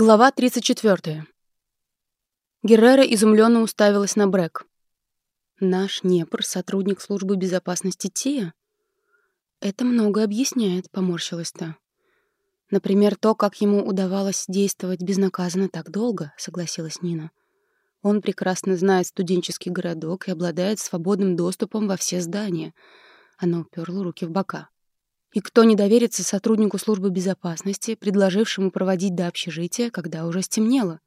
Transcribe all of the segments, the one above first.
Глава 34. Геррера изумленно уставилась на Брэк. «Наш Непр — сотрудник службы безопасности Тия?» «Это многое объясняет», — поморщилась та. «Например, то, как ему удавалось действовать безнаказанно так долго», — согласилась Нина. «Он прекрасно знает студенческий городок и обладает свободным доступом во все здания». Она уперла руки в бока. И кто не доверится сотруднику службы безопасности, предложившему проводить до общежития, когда уже стемнело?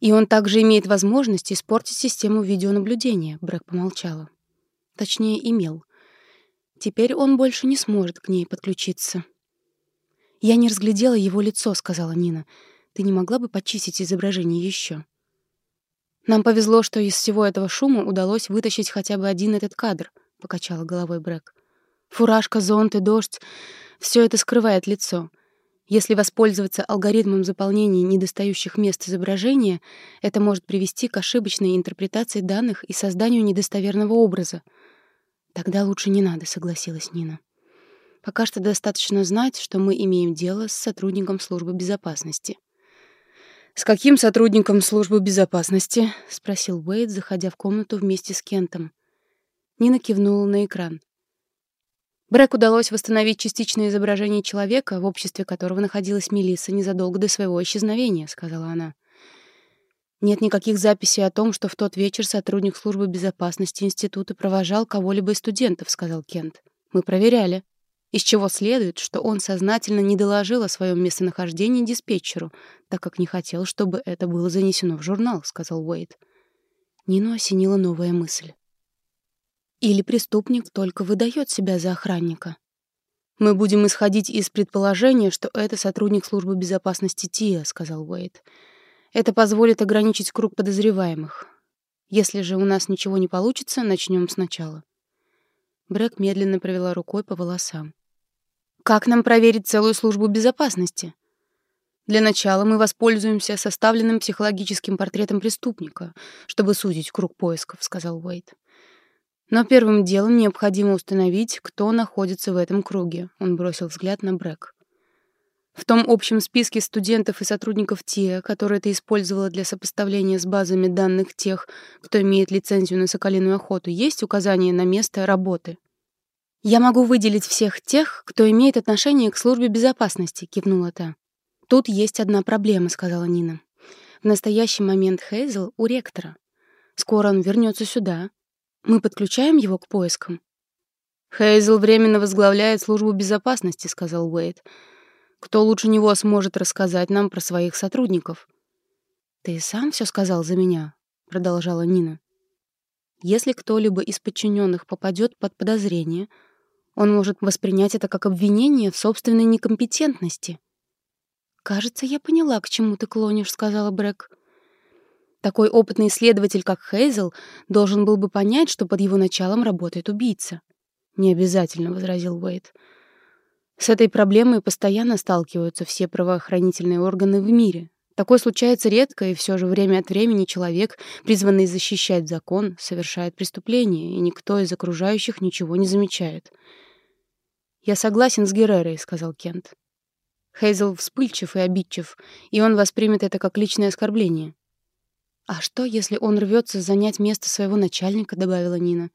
И он также имеет возможность испортить систему видеонаблюдения, Брэк помолчала. Точнее, имел. Теперь он больше не сможет к ней подключиться. «Я не разглядела его лицо», — сказала Нина. «Ты не могла бы почистить изображение еще?» «Нам повезло, что из всего этого шума удалось вытащить хотя бы один этот кадр», — покачала головой Брэк. Фуражка, зонт и дождь — все это скрывает лицо. Если воспользоваться алгоритмом заполнения недостающих мест изображения, это может привести к ошибочной интерпретации данных и созданию недостоверного образа. «Тогда лучше не надо», — согласилась Нина. «Пока что достаточно знать, что мы имеем дело с сотрудником службы безопасности». «С каким сотрудником службы безопасности?» — спросил Уэйд, заходя в комнату вместе с Кентом. Нина кивнула на экран. Брэк удалось восстановить частичное изображение человека, в обществе которого находилась Мелисса незадолго до своего исчезновения, сказала она. Нет никаких записей о том, что в тот вечер сотрудник службы безопасности института провожал кого-либо из студентов, сказал Кент. Мы проверяли. Из чего следует, что он сознательно не доложил о своем местонахождении диспетчеру, так как не хотел, чтобы это было занесено в журнал, сказал Уэйд. Нину осенила новая мысль. Или преступник только выдает себя за охранника? «Мы будем исходить из предположения, что это сотрудник службы безопасности ТИА», — сказал Уэйд. «Это позволит ограничить круг подозреваемых. Если же у нас ничего не получится, начнем сначала». Брэк медленно провела рукой по волосам. «Как нам проверить целую службу безопасности?» «Для начала мы воспользуемся составленным психологическим портретом преступника, чтобы сузить круг поисков», — сказал Уэйд. Но первым делом необходимо установить, кто находится в этом круге. Он бросил взгляд на Брэк. В том общем списке студентов и сотрудников ТИА, который ты использовала для сопоставления с базами данных тех, кто имеет лицензию на соколиную охоту, есть указание на место работы? «Я могу выделить всех тех, кто имеет отношение к службе безопасности», — кивнула та. «Тут есть одна проблема», — сказала Нина. «В настоящий момент Хейзел у ректора. Скоро он вернется сюда, мы подключаем его к поискам? Хейзел временно возглавляет службу безопасности, сказал Уэйд. Кто лучше него сможет рассказать нам про своих сотрудников? Ты сам все сказал за меня, продолжала Нина. Если кто-либо из подчиненных попадет под подозрение, он может воспринять это как обвинение в собственной некомпетентности. «Кажется, я поняла, к чему ты клонишь», — сказала Брэк. Такой опытный исследователь, как Хейзел, должен был бы понять, что под его началом работает убийца. «Не обязательно», — возразил Уэйд. «С этой проблемой постоянно сталкиваются все правоохранительные органы в мире. Такое случается редко, и все же время от времени человек, призванный защищать закон, совершает преступление, и никто из окружающих ничего не замечает». «Я согласен с Геррерой», — сказал Кент. Хейзел вспыльчив и обидчив, и он воспримет это как личное оскорбление. «А что, если он рвется занять место своего начальника?» — добавила Нина.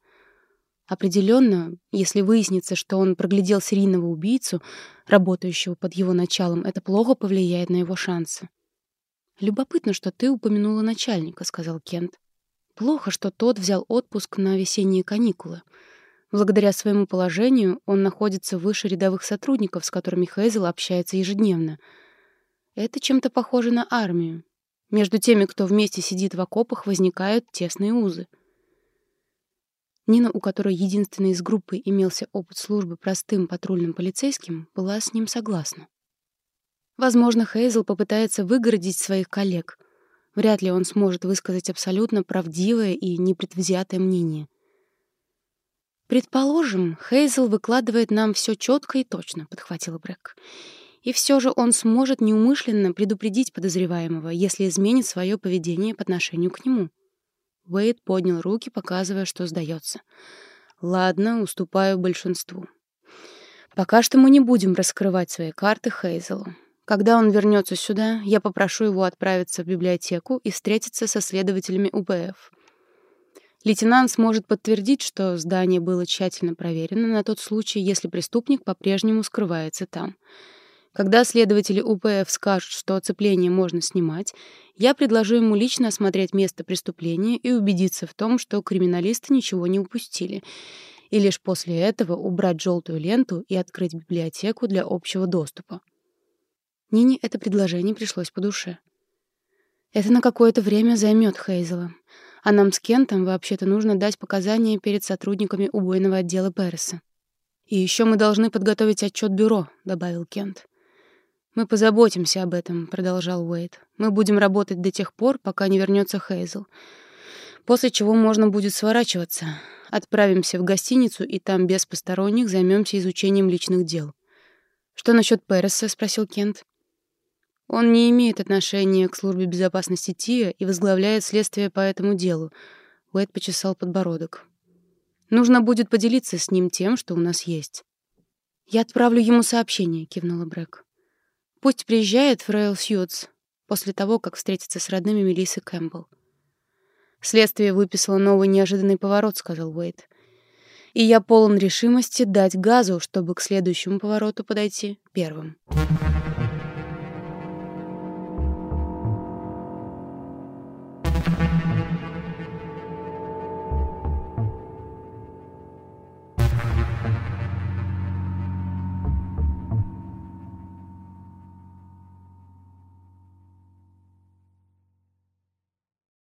Определенно, если выяснится, что он проглядел серийного убийцу, работающего под его началом, это плохо повлияет на его шансы. «Любопытно, что ты упомянула начальника», — сказал Кент. «Плохо, что тот взял отпуск на весенние каникулы. Благодаря своему положению он находится выше рядовых сотрудников, с которыми Хейзел общается ежедневно. Это чем-то похоже на армию. Между теми, кто вместе сидит в окопах, возникают тесные узы. Нина, у которой единственной из группы имелся опыт службы простым патрульным полицейским, была с ним согласна. Возможно, Хейзел попытается выгородить своих коллег. Вряд ли он сможет высказать абсолютно правдивое и непредвзятое мнение. «Предположим, Хейзел выкладывает нам все четко и точно», — подхватила Брэк. И все же он сможет неумышленно предупредить подозреваемого, если изменит свое поведение по отношению к нему. Уэйд поднял руки, показывая, что сдается. «Ладно, уступаю большинству. Пока что мы не будем раскрывать свои карты Хейзелу. Когда он вернется сюда, я попрошу его отправиться в библиотеку и встретиться со следователями УПФ. Лейтенант сможет подтвердить, что здание было тщательно проверено на тот случай, если преступник по-прежнему скрывается там. Когда следователи УПФ скажут, что оцепление можно снимать, я предложу ему лично осмотреть место преступления и убедиться в том, что криминалисты ничего не упустили, и лишь после этого убрать желтую ленту и открыть библиотеку для общего доступа. Нине это предложение пришлось по душе. Это на какое-то время займет Хейзела. А нам с Кентом вообще-то нужно дать показания перед сотрудниками убойного отдела Переса. «И еще мы должны подготовить отчет бюро», — добавил Кент. «Мы позаботимся об этом», — продолжал Уэйд. «Мы будем работать до тех пор, пока не вернется Хейзел. После чего можно будет сворачиваться. Отправимся в гостиницу, и там без посторонних займемся изучением личных дел». «Что насчет Переса?» — спросил Кент. «Он не имеет отношения к службе безопасности ТИА и возглавляет следствие по этому делу». Уэйд почесал подбородок. «Нужно будет поделиться с ним тем, что у нас есть». «Я отправлю ему сообщение», — кивнула Брэк. Пусть приезжает Фрейл Сьюдс после того, как встретится с родными Мелиссы Кэмпбелл. «Следствие выписало новый неожиданный поворот», — сказал Уэйд. «И я полон решимости дать газу, чтобы к следующему повороту подойти первым».